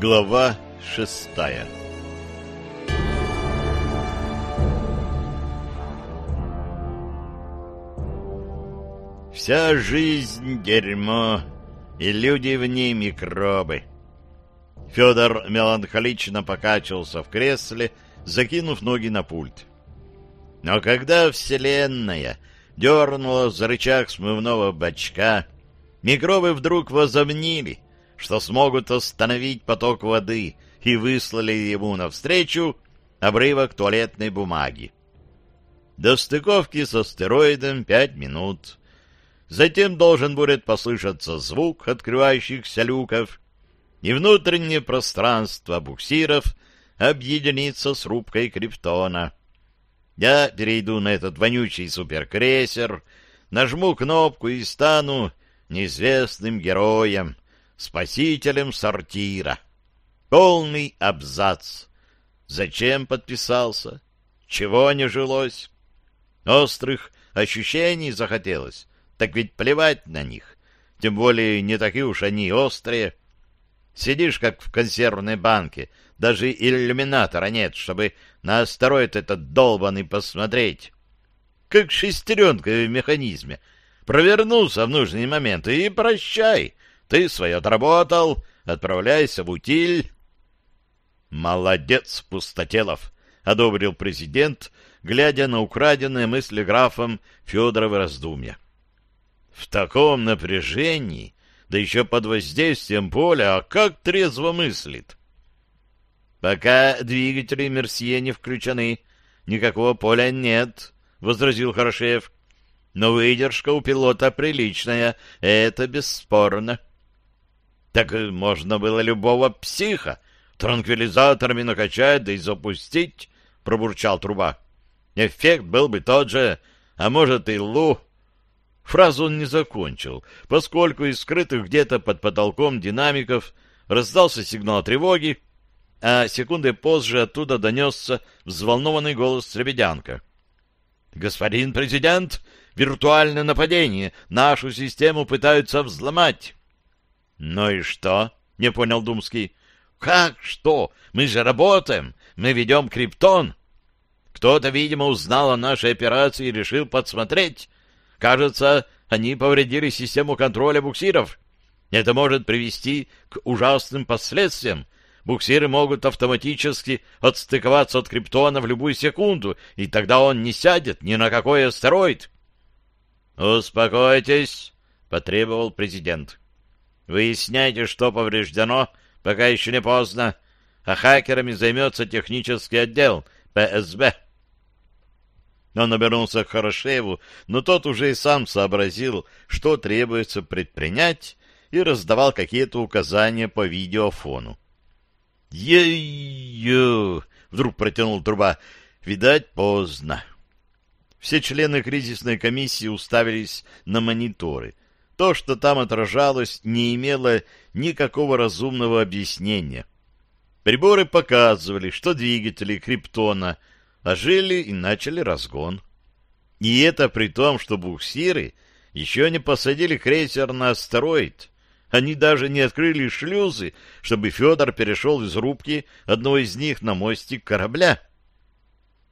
Глава шестая Вся жизнь — дерьмо, и люди в ней — микробы. Федор меланхолично покачивался в кресле, закинув ноги на пульт. Но когда Вселенная дернула за рычаг смывного бачка, микробы вдруг возомнили, что смогут остановить поток воды, и выслали ему навстречу обрывок туалетной бумаги. До стыковки с астероидом пять минут. Затем должен будет послышаться звук открывающихся люков, и внутреннее пространство буксиров объединится с рубкой Криптона. Я перейду на этот вонючий суперкрейсер, нажму кнопку и стану неизвестным героем, спасителем сортира. Полный абзац. Зачем подписался? Чего не жилось? Острых ощущений захотелось. Так ведь плевать на них. Тем более не такие уж они острые. Сидишь, как в консервной банке. Даже иллюминатора нет, чтобы на астероид этот долбанный посмотреть. Как шестеренка в механизме. Провернулся в нужный момент и прощай. Ты свое отработал, отправляйся в утиль. Молодец, Пустотелов, — одобрил президент, глядя на украденные мысли графом Федорова раздумья. В таком напряжении, да еще под воздействием поля, а как трезво мыслит. Пока двигатели Мерсье не включены, никакого поля нет, — возразил Хорошев. Но выдержка у пилота приличная, это бесспорно. Так можно было любого психа транквилизаторами накачать, да и запустить, — пробурчал труба. Эффект был бы тот же, а может и лу. Фразу он не закончил, поскольку из скрытых где-то под потолком динамиков раздался сигнал тревоги, а секунды позже оттуда донесся взволнованный голос Лебедянка. «Господин президент, виртуальное нападение! Нашу систему пытаются взломать!» «Ну и что?» — не понял Думский. «Как что? Мы же работаем! Мы ведем криптон!» Кто-то, видимо, узнал о нашей операции и решил подсмотреть. Кажется, они повредили систему контроля буксиров. Это может привести к ужасным последствиям. Буксиры могут автоматически отстыковаться от криптона в любую секунду, и тогда он не сядет ни на какой астероид. «Успокойтесь», — потребовал президент. «Выясняйте, что повреждено, пока еще не поздно, а хакерами займется технический отдел ПСБ». Он обернулся к Хорошеву, но тот уже и сам сообразил, что требуется предпринять, и раздавал какие-то указания по видеофону. «Е-ё!» — вдруг протянул труба. «Видать, поздно». Все члены кризисной комиссии уставились на мониторы. То, что там отражалось, не имело никакого разумного объяснения. Приборы показывали, что двигатели Криптона — ожили и начали разгон. И это при том, что буксиры еще не посадили крейсер на астероид. Они даже не открыли шлюзы, чтобы Федор перешел из рубки одного из них на мостик корабля.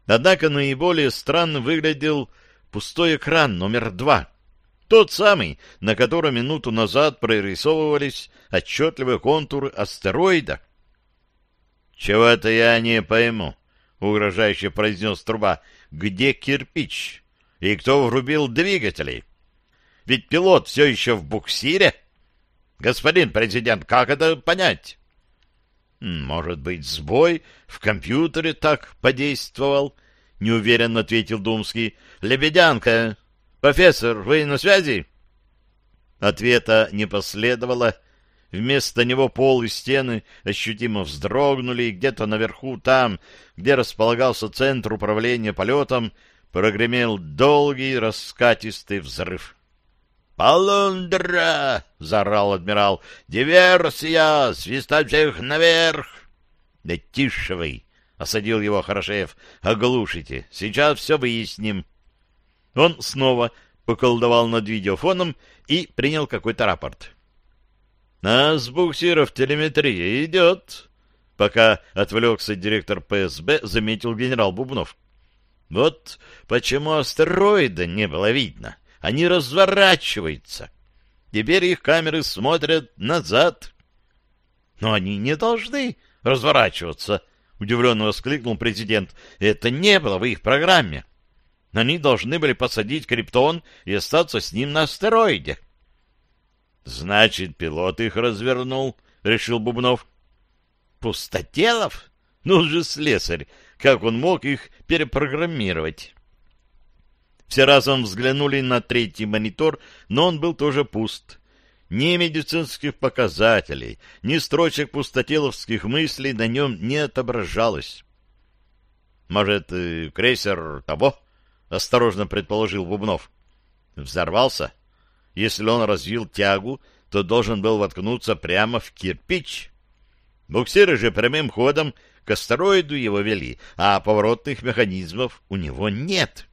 Однако наиболее странно выглядел пустой экран номер два. Тот самый, на котором минуту назад прорисовывались отчетливые контуры астероида. «Чего-то я не пойму», — угрожающе произнес труба, — где кирпич? И кто врубил двигатели? Ведь пилот все еще в буксире. Господин президент, как это понять? Может быть, сбой в компьютере так подействовал? Неуверенно ответил Думский. Лебедянка, профессор, вы на связи? Ответа не последовало, — Вместо него пол и стены ощутимо вздрогнули, и где-то наверху, там, где располагался центр управления полетом, прогремел долгий раскатистый взрыв. «Полундра!» — заорал адмирал. «Диверсия! Свистать всех наверх!» «Да тише вы!» — осадил его Хорошеев. «Оглушите! Сейчас все выясним!» Он снова поколдовал над видеофоном и принял какой-то рапорт. «А с буксиров телеметрия идет!» Пока отвлекся директор ПСБ, заметил генерал Бубнов. «Вот почему астероида не было видно!» Они разворачиваются. Теперь их камеры смотрят назад. Но они не должны разворачиваться, удивленно воскликнул президент. Это не было в их программе. Они должны были посадить криптон и остаться с ним на астероиде. Значит, пилот их развернул, решил Бубнов. Пустотелов? Ну же, слесарь, как он мог их перепрограммировать? Все разом взглянули на третий монитор, но он был тоже пуст. Ни медицинских показателей, ни строчек пустотеловских мыслей на нем не отображалось. «Может, крейсер того?» — осторожно предположил Бубнов. «Взорвался? Если он развил тягу, то должен был воткнуться прямо в кирпич. Буксиры же прямым ходом к астероиду его вели, а поворотных механизмов у него нет».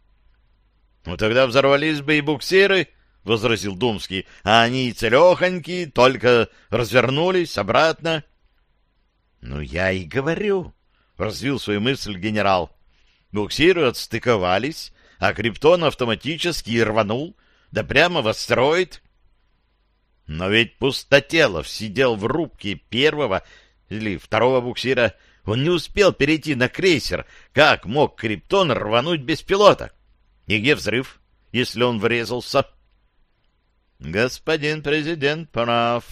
Ну тогда взорвались бы и буксиры, — возразил Думский, — а они целехоньки, только развернулись обратно. — Ну я и говорю, — развил свою мысль генерал. Буксиры отстыковались, а Криптон автоматически рванул, да прямо в астероид. Но ведь Пустотелов сидел в рубке первого или второго буксира. Он не успел перейти на крейсер. Как мог Криптон рвануть без пилота? — и где взрыв, если он врезался? Господин президент прав.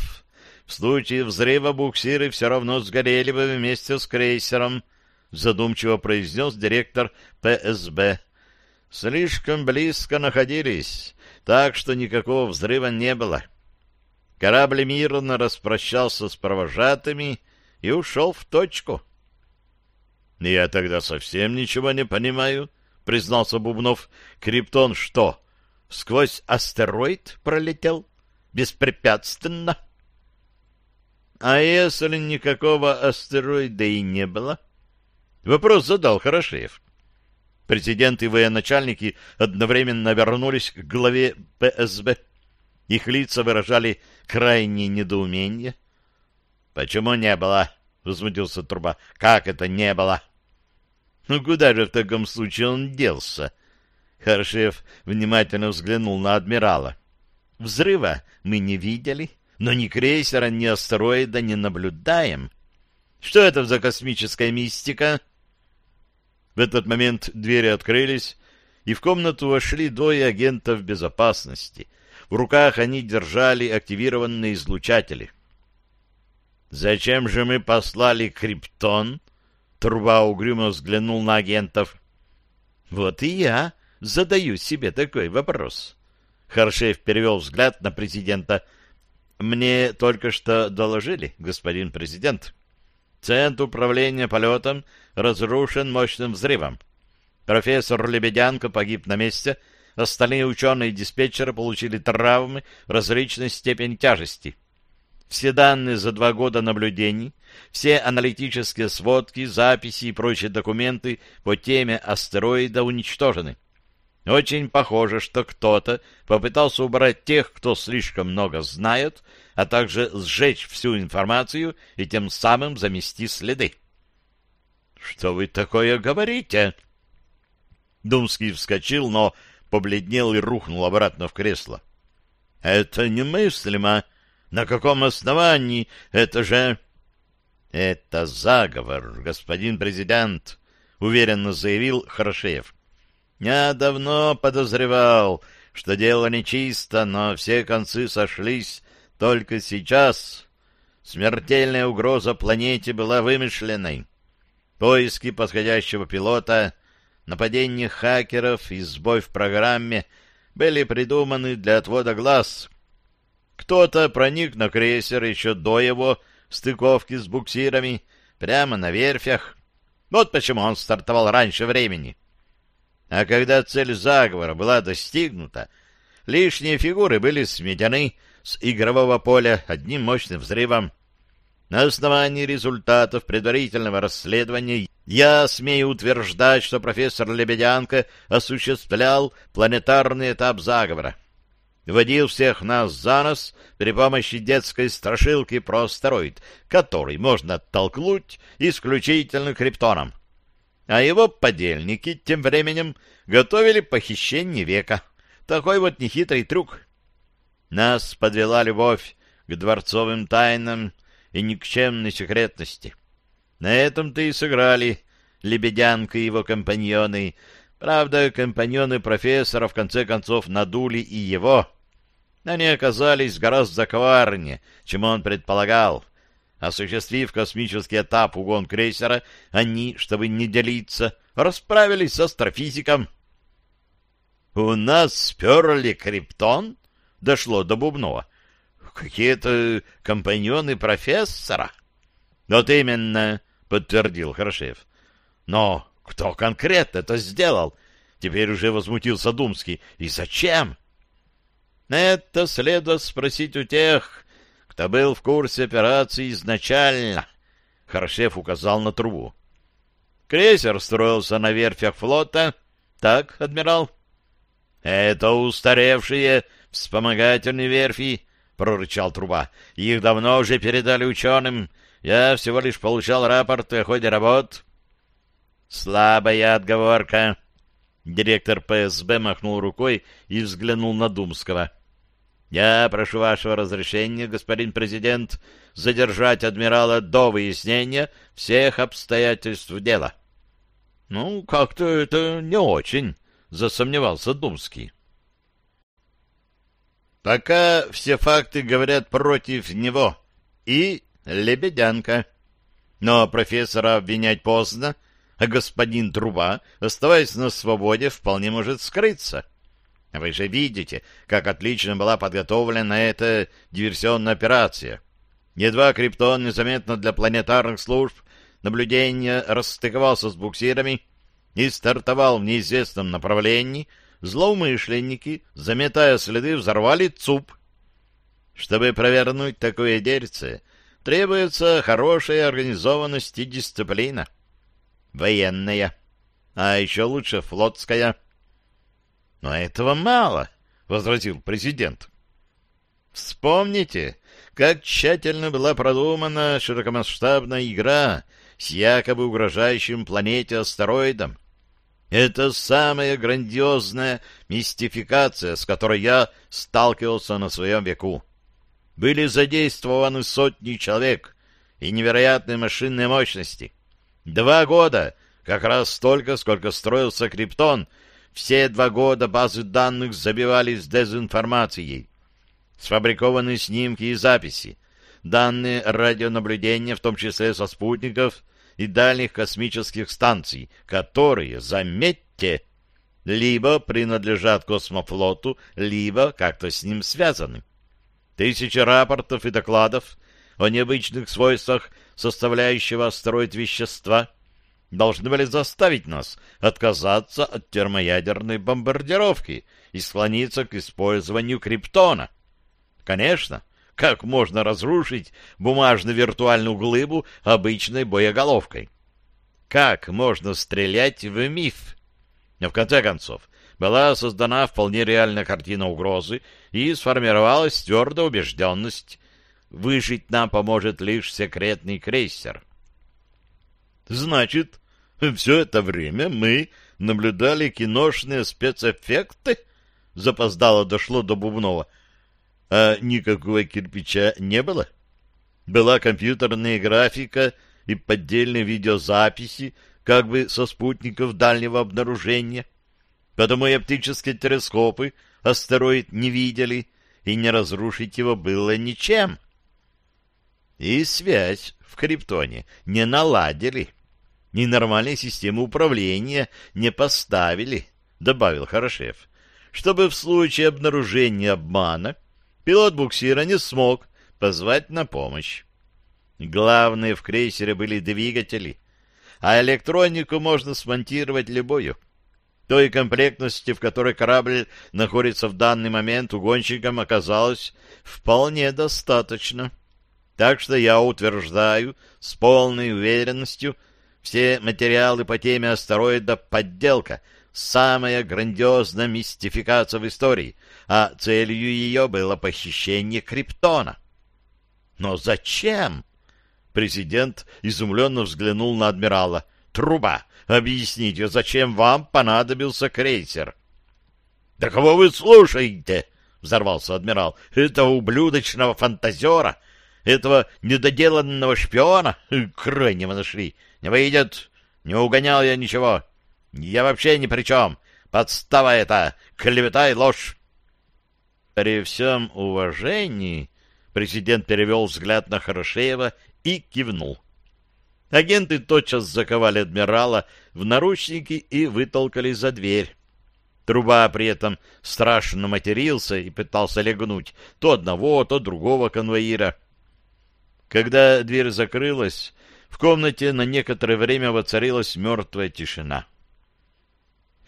В случае взрыва буксиры все равно сгорели бы вместе с крейсером, задумчиво произнес директор ПСБ. Слишком близко находились, так что никакого взрыва не было. Корабль мирно распрощался с провожатыми и ушел в точку. — Я тогда совсем ничего не понимаю, —— признался Бубнов. «Криптон что, сквозь астероид пролетел? Беспрепятственно?» «А если никакого астероида и не было?» Вопрос задал Хорошеев. Президент и военачальники одновременно вернулись к главе ПСБ. Их лица выражали крайнее недоумение. «Почему не было?» — возмутился Труба. «Как это не было?» Ну куда же в таком случае он делся? Харшев внимательно взглянул на адмирала. Взрыва мы не видели, но ни крейсера, ни астероида не наблюдаем. Что это за космическая мистика? В этот момент двери открылись, и в комнату вошли двое агентов безопасности. В руках они держали активированные излучатели. «Зачем же мы послали Криптон?» Труба угрюмо взглянул на агентов. Вот и я задаю себе такой вопрос. Харшеев перевел взгляд на президента. Мне только что доложили, господин президент. Центр управления полетом разрушен мощным взрывом. Профессор Лебедянко погиб на месте, остальные ученые и диспетчеры получили травмы различной степени тяжести. Все данные за два года наблюдений, все аналитические сводки, записи и прочие документы по теме астероида уничтожены. Очень похоже, что кто-то попытался убрать тех, кто слишком много знает, а также сжечь всю информацию и тем самым замести следы. — Что вы такое говорите? Думский вскочил, но побледнел и рухнул обратно в кресло. — Это немыслимо, на каком основании? Это же... Это заговор, господин президент, уверенно заявил Хорошеев. Я давно подозревал, что дело нечисто, но все концы сошлись только сейчас. Смертельная угроза планете была вымышленной. Поиски подходящего пилота, нападение хакеров и сбой в программе были придуманы для отвода глаз кто-то проник на крейсер еще до его стыковки с буксирами прямо на верфях. Вот почему он стартовал раньше времени. А когда цель заговора была достигнута, лишние фигуры были сметены с игрового поля одним мощным взрывом. На основании результатов предварительного расследования я смею утверждать, что профессор Лебедянко осуществлял планетарный этап заговора. Водил всех нас за нос при помощи детской страшилки про астероид, который можно оттолкнуть исключительно криптоном. А его подельники тем временем готовили похищение века. Такой вот нехитрый трюк. Нас подвела любовь к дворцовым тайнам и никчемной секретности. На этом-то и сыграли Лебедянка и его компаньоны. Правда, компаньоны профессора в конце концов надули и его. Они оказались гораздо коварнее, чем он предполагал. Осуществив космический этап угон крейсера, они, чтобы не делиться, расправились с астрофизиком. «У нас сперли криптон?» — дошло до Бубнова. «Какие-то компаньоны профессора?» «Вот именно», — подтвердил Хорошев. «Но кто конкретно это сделал?» Теперь уже возмутился Думский. «И зачем?» «Это следует спросить у тех, кто был в курсе операции изначально», — Хорошев указал на трубу. «Крейсер строился на верфях флота. Так, адмирал?» «Это устаревшие вспомогательные верфи», — прорычал труба. «Их давно уже передали ученым. Я всего лишь получал рапорты о ходе работ». «Слабая отговорка». Директор ПСБ махнул рукой и взглянул на Думского. «Я прошу вашего разрешения, господин президент, задержать адмирала до выяснения всех обстоятельств дела». «Ну, как-то это не очень», — засомневался Думский. «Пока все факты говорят против него и Лебедянка. Но профессора обвинять поздно, а господин Труба, оставаясь на свободе, вполне может скрыться. Вы же видите, как отлично была подготовлена эта диверсионная операция. Едва Криптон незаметно для планетарных служб наблюдения расстыковался с буксирами и стартовал в неизвестном направлении, злоумышленники, заметая следы, взорвали ЦУП. Чтобы провернуть такое дельце, требуется хорошая организованность и дисциплина военная, а еще лучше флотская. — Но этого мало, — возразил президент. — Вспомните, как тщательно была продумана широкомасштабная игра с якобы угрожающим планете астероидом. Это самая грандиозная мистификация, с которой я сталкивался на своем веку. Были задействованы сотни человек и невероятные машинные мощности — Два года, как раз столько, сколько строился Криптон, все два года базы данных забивались дезинформацией. Сфабрикованные снимки и записи, данные радионаблюдения, в том числе со спутников и дальних космических станций, которые, заметьте, либо принадлежат космофлоту, либо как-то с ним связаны. Тысячи рапортов и докладов о необычных свойствах составляющего астероид вещества должны были заставить нас отказаться от термоядерной бомбардировки и склониться к использованию криптона. Конечно, как можно разрушить бумажно-виртуальную глыбу обычной боеголовкой? Как можно стрелять в миф? Но в конце концов, была создана вполне реальная картина угрозы и сформировалась твердая убежденность, Выжить нам поможет лишь секретный крейсер. Значит, все это время мы наблюдали киношные спецэффекты? Запоздало дошло до Бубнова. А никакого кирпича не было? Была компьютерная графика и поддельные видеозаписи, как бы со спутников дальнего обнаружения. Потому и оптические телескопы астероид не видели, и не разрушить его было ничем. И связь в Криптоне не наладили. Ни нормальной системы управления не поставили, добавил Хорошев, чтобы в случае обнаружения обмана пилот буксира не смог позвать на помощь. Главное в крейсере были двигатели, а электронику можно смонтировать любую. Той комплектности, в которой корабль находится в данный момент, угонщикам оказалось вполне достаточно. Так что я утверждаю с полной уверенностью, все материалы по теме астероида — подделка, самая грандиозная мистификация в истории, а целью ее было похищение Криптона. Но зачем? Президент изумленно взглянул на адмирала. Труба, объясните, зачем вам понадобился крейсер? — Да кого вы слушаете? — взорвался адмирал. — Этого ублюдочного фантазера, этого недоделанного шпиона крайнего нашли. Не выйдет, не угонял я ничего. Я вообще ни при чем. Подстава это, клевета и ложь. При всем уважении президент перевел взгляд на Хорошеева и кивнул. Агенты тотчас заковали адмирала в наручники и вытолкали за дверь. Труба при этом страшно матерился и пытался легнуть то одного, то другого конвоира. Когда дверь закрылась, в комнате на некоторое время воцарилась мертвая тишина.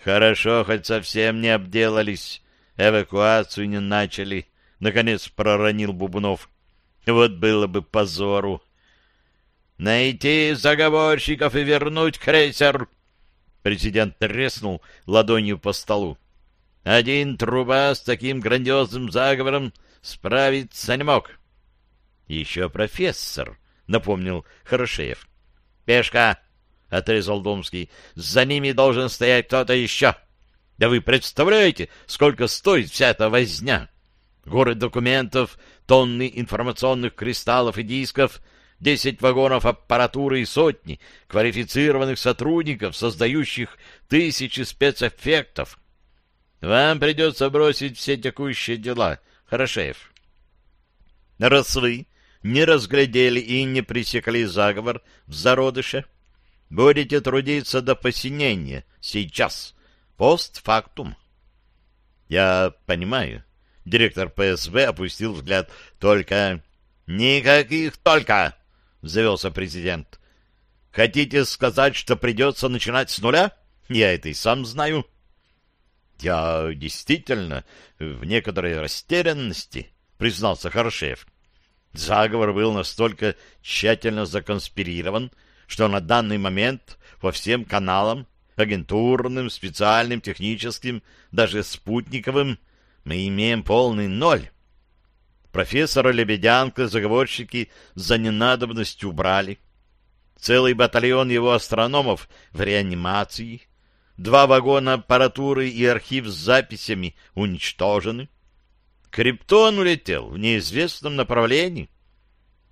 «Хорошо, хоть совсем не обделались, эвакуацию не начали», — наконец проронил Бубнов. «Вот было бы позору». «Найти заговорщиков и вернуть крейсер!» Президент треснул ладонью по столу. «Один труба с таким грандиозным заговором справиться не мог». «Еще профессор», — напомнил Хорошеев. «Пешка!» — отрезал Домский. «За ними должен стоять кто-то еще. Да вы представляете, сколько стоит вся эта возня? Горы документов, тонны информационных кристаллов и дисков, десять вагонов аппаратуры и сотни квалифицированных сотрудников, создающих тысячи спецэффектов. Вам придется бросить все текущие дела, Хорошеев. Раз вы не разглядели и не пресекли заговор в зародыше, будете трудиться до посинения сейчас, постфактум. Я понимаю. Директор ПСВ опустил взгляд. Только... Никаких только! Завелся президент. Хотите сказать, что придется начинать с нуля? Я это и сам знаю. Я действительно в некоторой растерянности, признался Хорошев. Заговор был настолько тщательно законспирирован, что на данный момент по всем каналам, агентурным, специальным, техническим, даже спутниковым, мы имеем полный ноль. Профессора Лебедянка заговорщики за ненадобность убрали. Целый батальон его астрономов в реанимации. Два вагона аппаратуры и архив с записями уничтожены. Криптон улетел в неизвестном направлении.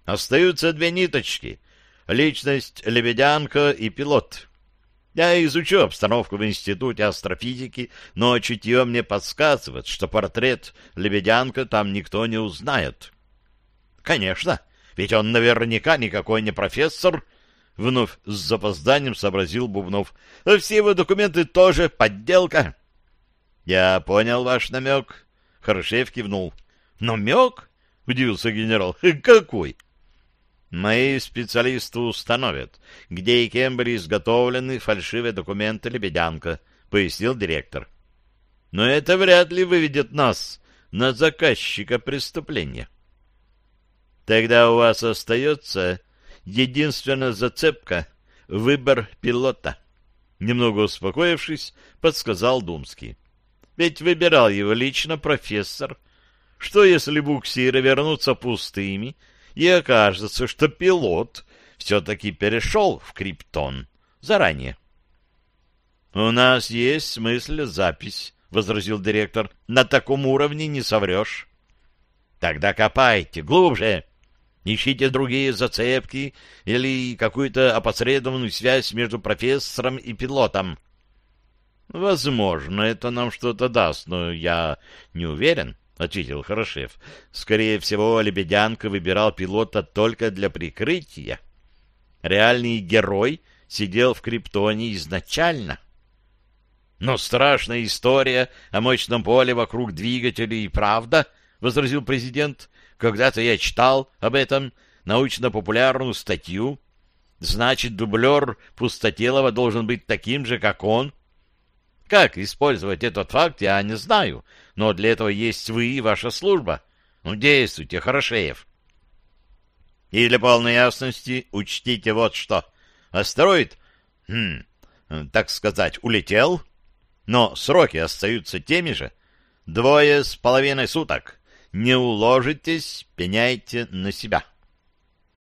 Остаются две ниточки — личность Лебедянка и пилот. Я изучу обстановку в Институте астрофизики, но чутье мне подсказывает, что портрет Лебедянка там никто не узнает. Конечно, ведь он наверняка никакой не профессор, — вновь с запозданием сообразил Бубнов. Все его документы тоже подделка. — Я понял ваш намек, Хорошев кивнул. «Намек?» — удивился генерал. «Какой?» «Мои специалисты установят, где и кем были изготовлены фальшивые документы «Лебедянка», — пояснил директор. «Но это вряд ли выведет нас на заказчика преступления». «Тогда у вас остается единственная зацепка — выбор пилота», — немного успокоившись, подсказал Думский. Ведь выбирал его лично профессор. Что, если буксиры вернутся пустыми, и окажется, что пилот все-таки перешел в криптон заранее? — У нас есть смысл запись, — возразил директор. — На таком уровне не соврешь. — Тогда копайте глубже. Ищите другие зацепки или какую-то опосредованную связь между профессором и пилотом. — Возможно, это нам что-то даст, но я не уверен, — ответил Хорошев. Скорее всего, Лебедянка выбирал пилота только для прикрытия. Реальный герой сидел в Криптоне изначально. Но страшная история о мощном поле вокруг двигателей и правда, — возразил президент. Когда-то я читал об этом научно-популярную статью. Значит, дублер Пустотелова должен быть таким же, как он — Как использовать этот факт, я не знаю, но для этого есть вы и ваша служба. Ну, действуйте, Хорошеев. И для полной ясности учтите вот что. Астероид, хм, так сказать, улетел, но сроки остаются теми же. Двое с половиной суток. Не уложитесь, пеняйте на себя.